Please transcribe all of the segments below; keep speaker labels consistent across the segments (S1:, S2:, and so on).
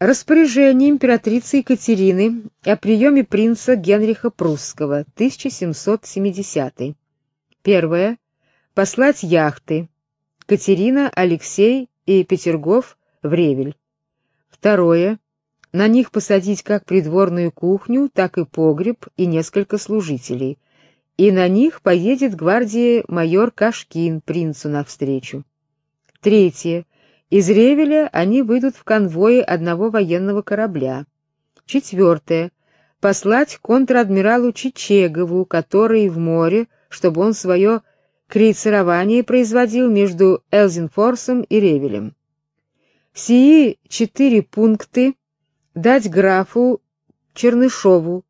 S1: Распоряжение императрицы Екатерины о приеме принца Генриха Прусского, 1770. Первое. Послать яхты Катерина, Алексей и Петергоф в Ревель. Второе. На них посадить как придворную кухню, так и погреб и несколько служителей. И на них поедет гвардии майор Кашкин принцу навстречу. Третье. Из Ревеля они выйдут в конвое одного военного корабля. Четвертое. Послать контр-адмиралу Чичегову, который в море, чтобы он свое крейцерование производил между Элзинфорсом и Ревелем. Сии четыре пункты дать графу Чернышову,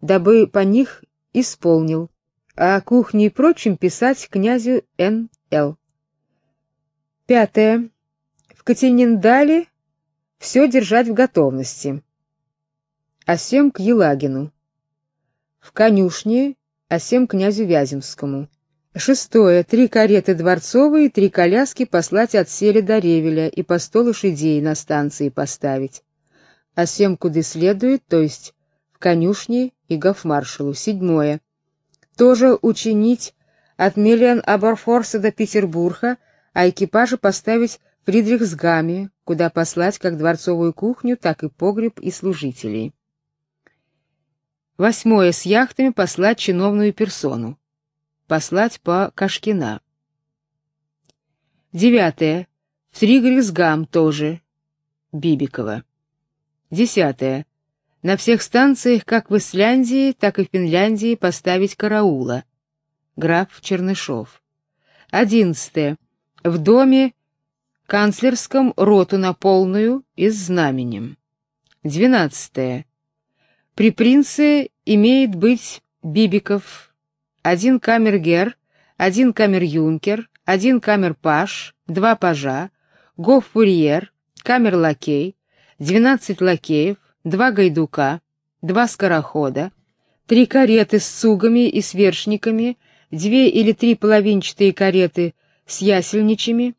S1: дабы по них исполнил, а кухне и прочим писать князю Н.Л. Пятое. Катениндале все держать в готовности. А сем к Елагину. В конюшне, а сем князю Вяземскому. Шестое. Три кареты дворцовые, три коляски послать от селя до Ревеля и по сто лошадей на станции поставить. А сем куда следует, то есть в конюшне и гофмаршалу. Седьмое. Тоже учинить от Мелиан-Абарфорса до Петербурга, а экипажи поставить Фридрихсгаме, куда послать как дворцовую кухню, так и погреб и служителей. Восьмое. С яхтами послать чиновную персону. Послать по Кашкина. Девятое. В Фридрихсгам тоже. Бибикова. Десятое. На всех станциях, как в Исландии, так и в Финляндии, поставить караула. Граф Чернышов. Одиннадцатое. В доме канцлерском роту на полную и с знаменем. Двенадцатое. При принце имеет быть Бибиков, один камергер, один камер-юнкер, один камер-паш, два пажа, гоф-фурьер, камер-лакей, двенадцать лакеев, два гайдука, два скорохода, три кареты с сугами и свершниками, две или три половинчатые кареты с ясельничами,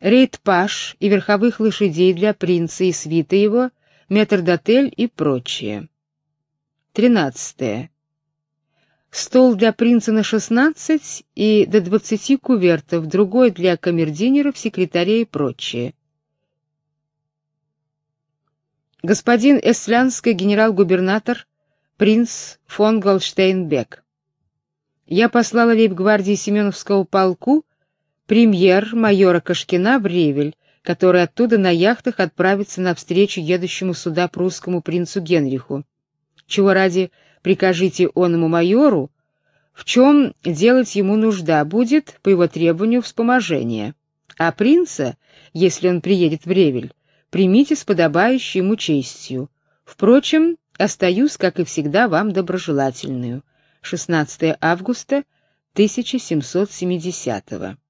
S1: рейд-паш и верховых лошадей для принца и свиты его, метрдотель и прочее. Тринадцатое. Стол для принца на шестнадцать и до двадцати кувертов, другой для камердинеров, секретарей и прочее. Господин эстлянский генерал-губернатор принц фон Голштейнбек. Я послала лейб-гвардии Семеновского полку премьер майора Кашкина в Ревель, который оттуда на яхтах отправится навстречу едущему сюда прусскому принцу Генриху. Чего ради прикажите оному майору, в чем делать ему нужда будет по его требованию вспоможения. А принца, если он приедет в Ревель, примите с подобающей ему честью. Впрочем, остаюсь, как и всегда, вам доброжелательную. 16 августа 1770 -го.